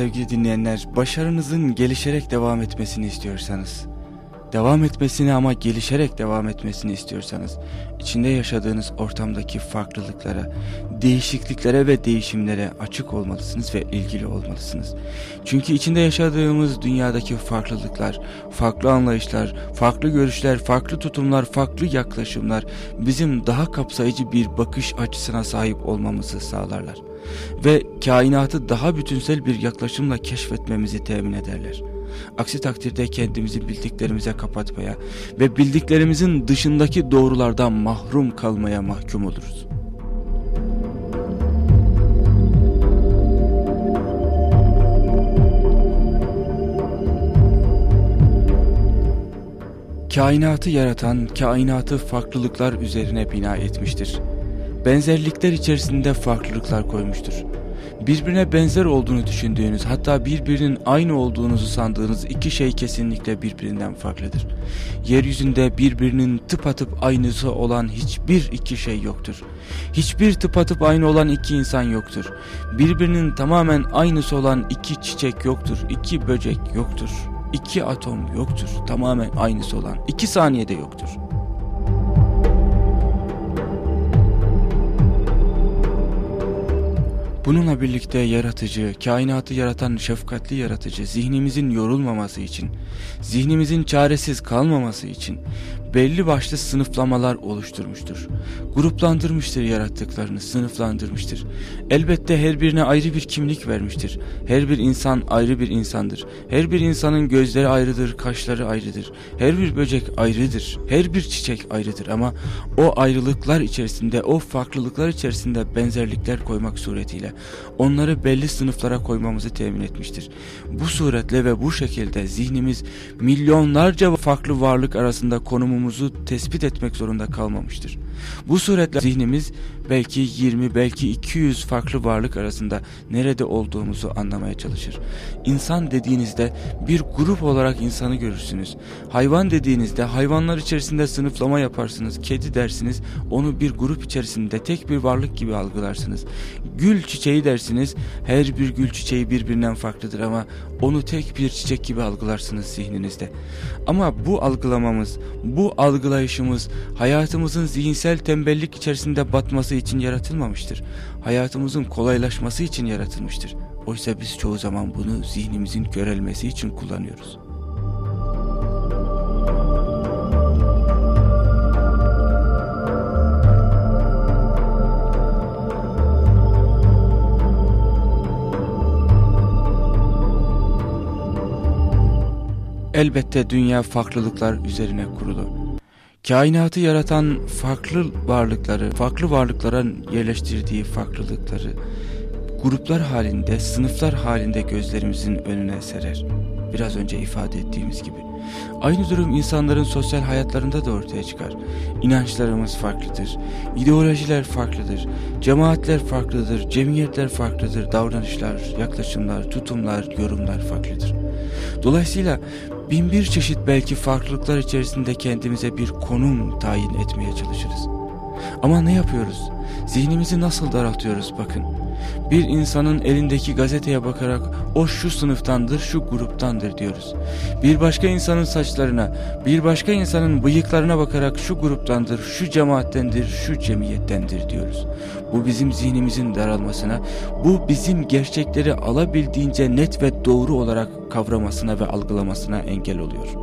sevgili dinleyenler, başarınızın gelişerek devam etmesini istiyorsanız, devam etmesini ama gelişerek devam etmesini istiyorsanız, içinde yaşadığınız ortamdaki farklılıklara, değişikliklere ve değişimlere açık olmalısınız ve ilgili olmalısınız. Çünkü içinde yaşadığımız dünyadaki farklılıklar, farklı anlayışlar, farklı görüşler, farklı tutumlar, farklı yaklaşımlar bizim daha kapsayıcı bir bakış açısına sahip olmamızı sağlarlar. Ve kainatı daha bütünsel bir yaklaşımla keşfetmemizi temin ederler. Aksi takdirde kendimizi bildiklerimize kapatmaya ve bildiklerimizin dışındaki doğrulardan mahrum kalmaya mahkum oluruz. Kainatı yaratan, kainatı farklılıklar üzerine bina etmiştir. Benzerlikler içerisinde farklılıklar koymuştur birbirine benzer olduğunu düşündüğünüz hatta birbirinin aynı olduğunuzu sandığınız iki şey kesinlikle birbirinden farklıdır. Yeryüzünde birbirinin tıpatıp aynısı olan hiçbir iki şey yoktur. Hiçbir tıpatıp aynı olan iki insan yoktur. Birbirinin tamamen aynısı olan iki çiçek yoktur, iki böcek yoktur, iki atom yoktur. Tamamen aynısı olan iki saniyede yoktur. Bununla birlikte yaratıcı, kainatı yaratan şefkatli yaratıcı zihnimizin yorulmaması için, zihnimizin çaresiz kalmaması için belli başlı sınıflamalar oluşturmuştur. Gruplandırmıştır yarattıklarını, sınıflandırmıştır. Elbette her birine ayrı bir kimlik vermiştir. Her bir insan ayrı bir insandır. Her bir insanın gözleri ayrıdır, kaşları ayrıdır. Her bir böcek ayrıdır. Her bir çiçek ayrıdır ama o ayrılıklar içerisinde, o farklılıklar içerisinde benzerlikler koymak suretiyle onları belli sınıflara koymamızı temin etmiştir. Bu suretle ve bu şekilde zihnimiz milyonlarca farklı varlık arasında konumumuzu tespit etmek zorunda kalmamıştır. Bu suretle zihnimiz belki 20 belki 200 farklı varlık arasında nerede olduğumuzu anlamaya çalışır. İnsan dediğinizde bir grup olarak insanı görürsünüz. Hayvan dediğinizde hayvanlar içerisinde sınıflama yaparsınız. Kedi dersiniz onu bir grup içerisinde tek bir varlık gibi algılarsınız. Gül çiçeği dersiniz her bir gül çiçeği birbirinden farklıdır ama onu tek bir çiçek gibi algılarsınız zihninizde. Ama bu algılamamız, bu algılayışımız hayatımızın zihinsel tembellik içerisinde batması için yaratılmamıştır. Hayatımızın kolaylaşması için yaratılmıştır. Oysa biz çoğu zaman bunu zihnimizin körelmesi için kullanıyoruz. Elbette dünya farklılıklar üzerine kurulu. Kainatı yaratan farklı varlıkları, farklı varlıklara yerleştirdiği farklılıkları gruplar halinde, sınıflar halinde gözlerimizin önüne serer. Biraz önce ifade ettiğimiz gibi. Aynı durum insanların sosyal hayatlarında da ortaya çıkar. İnançlarımız farklıdır, ideolojiler farklıdır, cemaatler farklıdır, cemiyetler farklıdır, davranışlar, yaklaşımlar, tutumlar, yorumlar farklıdır. Dolayısıyla bin bir çeşit belki farklılıklar içerisinde kendimize bir konum tayin etmeye çalışırız. Ama ne yapıyoruz? Zihnimizi nasıl daraltıyoruz bakın. Bir insanın elindeki gazeteye bakarak o şu sınıftandır, şu gruptandır diyoruz. Bir başka insanın saçlarına, bir başka insanın bıyıklarına bakarak şu gruptandır, şu cemaattendir, şu cemiyettendir diyoruz. Bu bizim zihnimizin daralmasına, bu bizim gerçekleri alabildiğince net ve doğru olarak kavramasına ve algılamasına engel oluyor.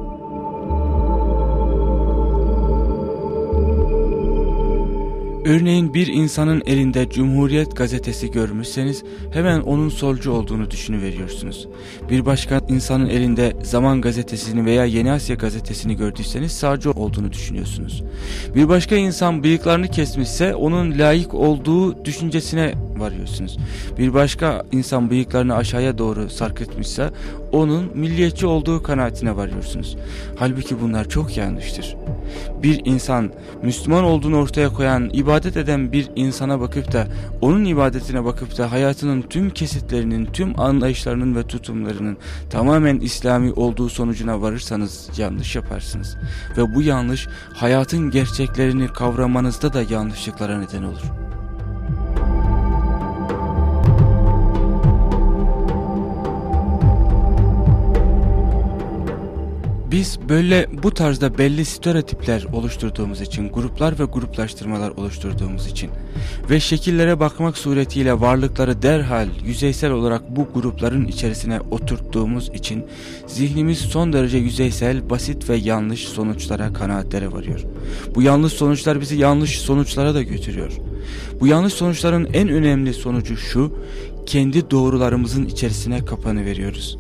Örneğin bir insanın elinde Cumhuriyet gazetesi görmüşseniz hemen onun solcu olduğunu düşünüveriyorsunuz. Bir başka insanın elinde Zaman gazetesini veya Yeni Asya gazetesini gördüyseniz sağcı olduğunu düşünüyorsunuz. Bir başka insan bıyıklarını kesmişse onun layık olduğu düşüncesine varıyorsunuz. Bir başka insan bıyıklarını aşağıya doğru sarkıtmışsa onun milliyetçi olduğu kanaatine varıyorsunuz. Halbuki bunlar çok yanlıştır. Bir insan Müslüman olduğunu ortaya koyan, ibadet eden bir insana bakıp da onun ibadetine bakıp da hayatının tüm kesitlerinin, tüm anlayışlarının ve tutumlarının tamamen İslami olduğu sonucuna varırsanız yanlış yaparsınız. Ve bu yanlış hayatın gerçeklerini kavramanızda da yanlışlıklara neden olur. Biz böyle bu tarzda belli stereotipler oluşturduğumuz için, gruplar ve gruplaştırmalar oluşturduğumuz için ve şekillere bakmak suretiyle varlıkları derhal yüzeysel olarak bu grupların içerisine oturttuğumuz için zihnimiz son derece yüzeysel, basit ve yanlış sonuçlara, kanaatlere varıyor. Bu yanlış sonuçlar bizi yanlış sonuçlara da götürüyor. Bu yanlış sonuçların en önemli sonucu şu, kendi doğrularımızın içerisine kapanı veriyoruz.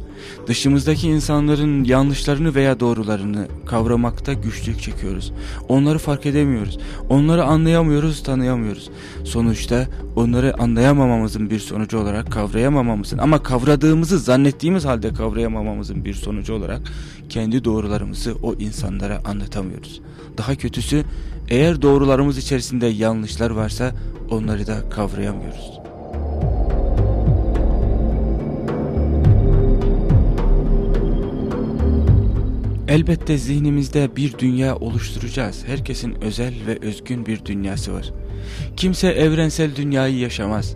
Dışımızdaki insanların yanlışlarını veya doğrularını kavramakta güçlük çekiyoruz. Onları fark edemiyoruz. Onları anlayamıyoruz, tanıyamıyoruz. Sonuçta onları anlayamamamızın bir sonucu olarak kavrayamamamızın ama kavradığımızı zannettiğimiz halde kavrayamamamızın bir sonucu olarak kendi doğrularımızı o insanlara anlatamıyoruz. Daha kötüsü eğer doğrularımız içerisinde yanlışlar varsa onları da kavrayamıyoruz. Elbette zihnimizde bir dünya oluşturacağız. Herkesin özel ve özgün bir dünyası var. Kimse evrensel dünyayı yaşamaz.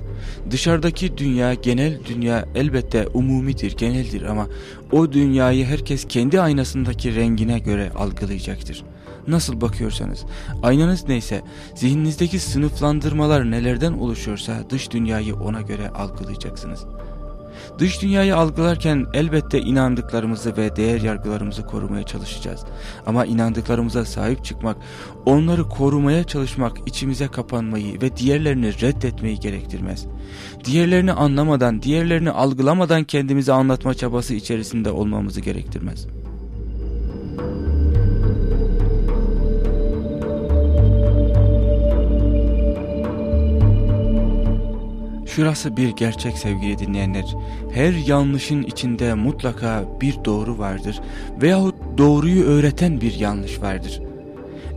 Dışarıdaki dünya, genel dünya elbette umumidir, geneldir ama o dünyayı herkes kendi aynasındaki rengine göre algılayacaktır. Nasıl bakıyorsanız, aynanız neyse, zihninizdeki sınıflandırmalar nelerden oluşuyorsa dış dünyayı ona göre algılayacaksınız. Dış dünyayı algılarken elbette inandıklarımızı ve değer yargılarımızı korumaya çalışacağız. Ama inandıklarımıza sahip çıkmak, onları korumaya çalışmak içimize kapanmayı ve diğerlerini reddetmeyi gerektirmez. Diğerlerini anlamadan, diğerlerini algılamadan kendimizi anlatma çabası içerisinde olmamızı gerektirmez. Şurası bir gerçek sevgili dinleyenler. Her yanlışın içinde mutlaka bir doğru vardır veyahut doğruyu öğreten bir yanlış vardır.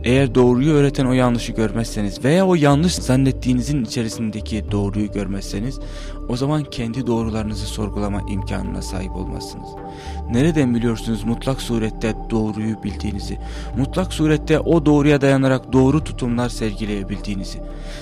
Eğer doğruyu öğreten o yanlışı görmezseniz veya o yanlış zannettiğinizin içerisindeki doğruyu görmezseniz o zaman kendi doğrularınızı sorgulama imkanına sahip olmazsınız. Nereden biliyorsunuz mutlak surette doğruyu bildiğinizi, mutlak surette o doğruya dayanarak doğru tutumlar sergileyebildiğinizi?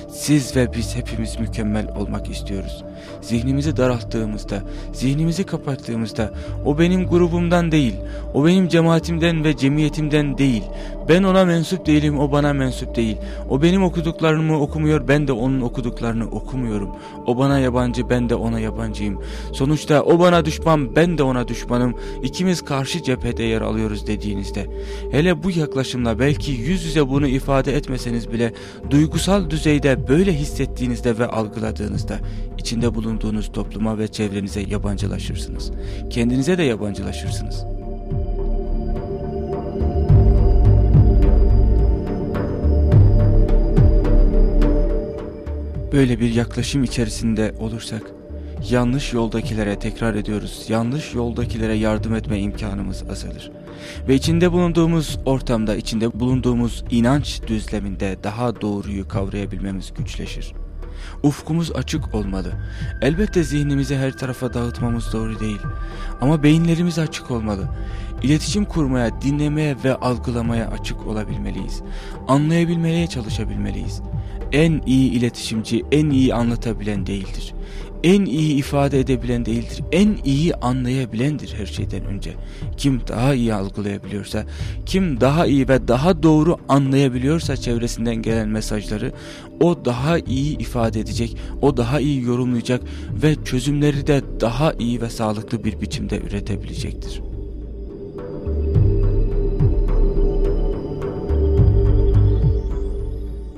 Siz ve biz hepimiz mükemmel olmak istiyoruz. Zihnimizi daralttığımızda, zihnimizi kapattığımızda o benim grubumdan değil, o benim cemaatimden ve cemiyetimden değil, ben ona mensup değilim, o bana mensup değil, o benim okuduklarımı okumuyor, ben de onun okuduklarını okumuyorum, o bana yabancı, ben de ona yabancıyım. Sonuçta o bana düşman, ben de ona düşmanım, ikimiz karşı cephede yer alıyoruz dediğinizde, hele bu yaklaşımla belki yüz yüze bunu ifade etmeseniz bile, duygusal düzeyde böyle hissettiğinizde ve algıladığınızda, içinde bulunduğunuz topluma ve çevrenize yabancılaşırsınız. Kendinize de yabancılaşırsınız. Böyle bir yaklaşım içerisinde olursak, yanlış yoldakilere tekrar ediyoruz, yanlış yoldakilere yardım etme imkanımız azalır. Ve içinde bulunduğumuz ortamda, içinde bulunduğumuz inanç düzleminde daha doğruyu kavrayabilmemiz güçleşir. Ufkumuz açık olmalı. Elbette zihnimizi her tarafa dağıtmamız doğru değil. Ama beyinlerimiz açık olmalı. İletişim kurmaya, dinlemeye ve algılamaya açık olabilmeliyiz. Anlayabilmeye çalışabilmeliyiz. En iyi iletişimci en iyi anlatabilen değildir en iyi ifade edebilen değildir. En iyi anlayabilendir her şeyden önce. Kim daha iyi algılayabiliyorsa, kim daha iyi ve daha doğru anlayabiliyorsa çevresinden gelen mesajları o daha iyi ifade edecek, o daha iyi yorumlayacak ve çözümleri de daha iyi ve sağlıklı bir biçimde üretebilecektir.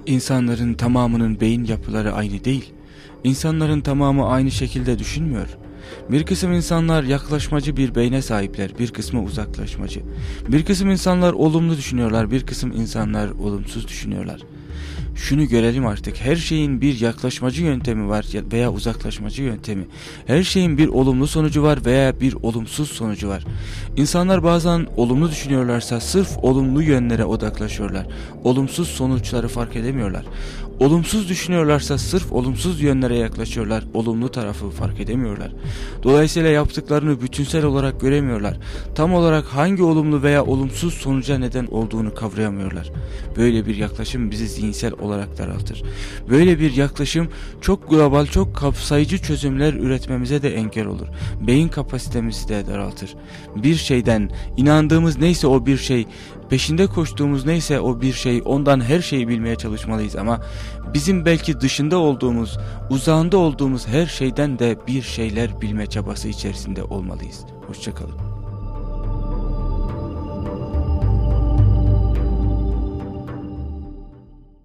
İnsanların tamamının beyin yapıları aynı değil. İnsanların tamamı aynı şekilde düşünmüyor. Bir kısım insanlar yaklaşmacı bir beyne sahipler, bir kısmı uzaklaşmacı. Bir kısım insanlar olumlu düşünüyorlar, bir kısım insanlar olumsuz düşünüyorlar şunu görelim artık her şeyin bir yaklaşmacı yöntemi var veya uzaklaşmacı yöntemi. Her şeyin bir olumlu sonucu var veya bir olumsuz sonucu var. İnsanlar bazen olumlu düşünüyorlarsa sırf olumlu yönlere odaklaşıyorlar. Olumsuz sonuçları fark edemiyorlar. Olumsuz düşünüyorlarsa sırf olumsuz yönlere yaklaşıyorlar, olumlu tarafı fark edemiyorlar. Dolayısıyla yaptıklarını bütünsel olarak göremiyorlar. Tam olarak hangi olumlu veya olumsuz sonuca neden olduğunu kavrayamıyorlar. Böyle bir yaklaşım bizi zihinsel olarak daraltır. Böyle bir yaklaşım çok global, çok kapsayıcı çözümler üretmemize de engel olur. Beyin kapasitemizi de daraltır. Bir şeyden inandığımız neyse o bir şey Peşinde koştuğumuz neyse o bir şey ondan her şeyi bilmeye çalışmalıyız ama bizim belki dışında olduğumuz, uzağında olduğumuz her şeyden de bir şeyler bilme çabası içerisinde olmalıyız. Hoşçakalın.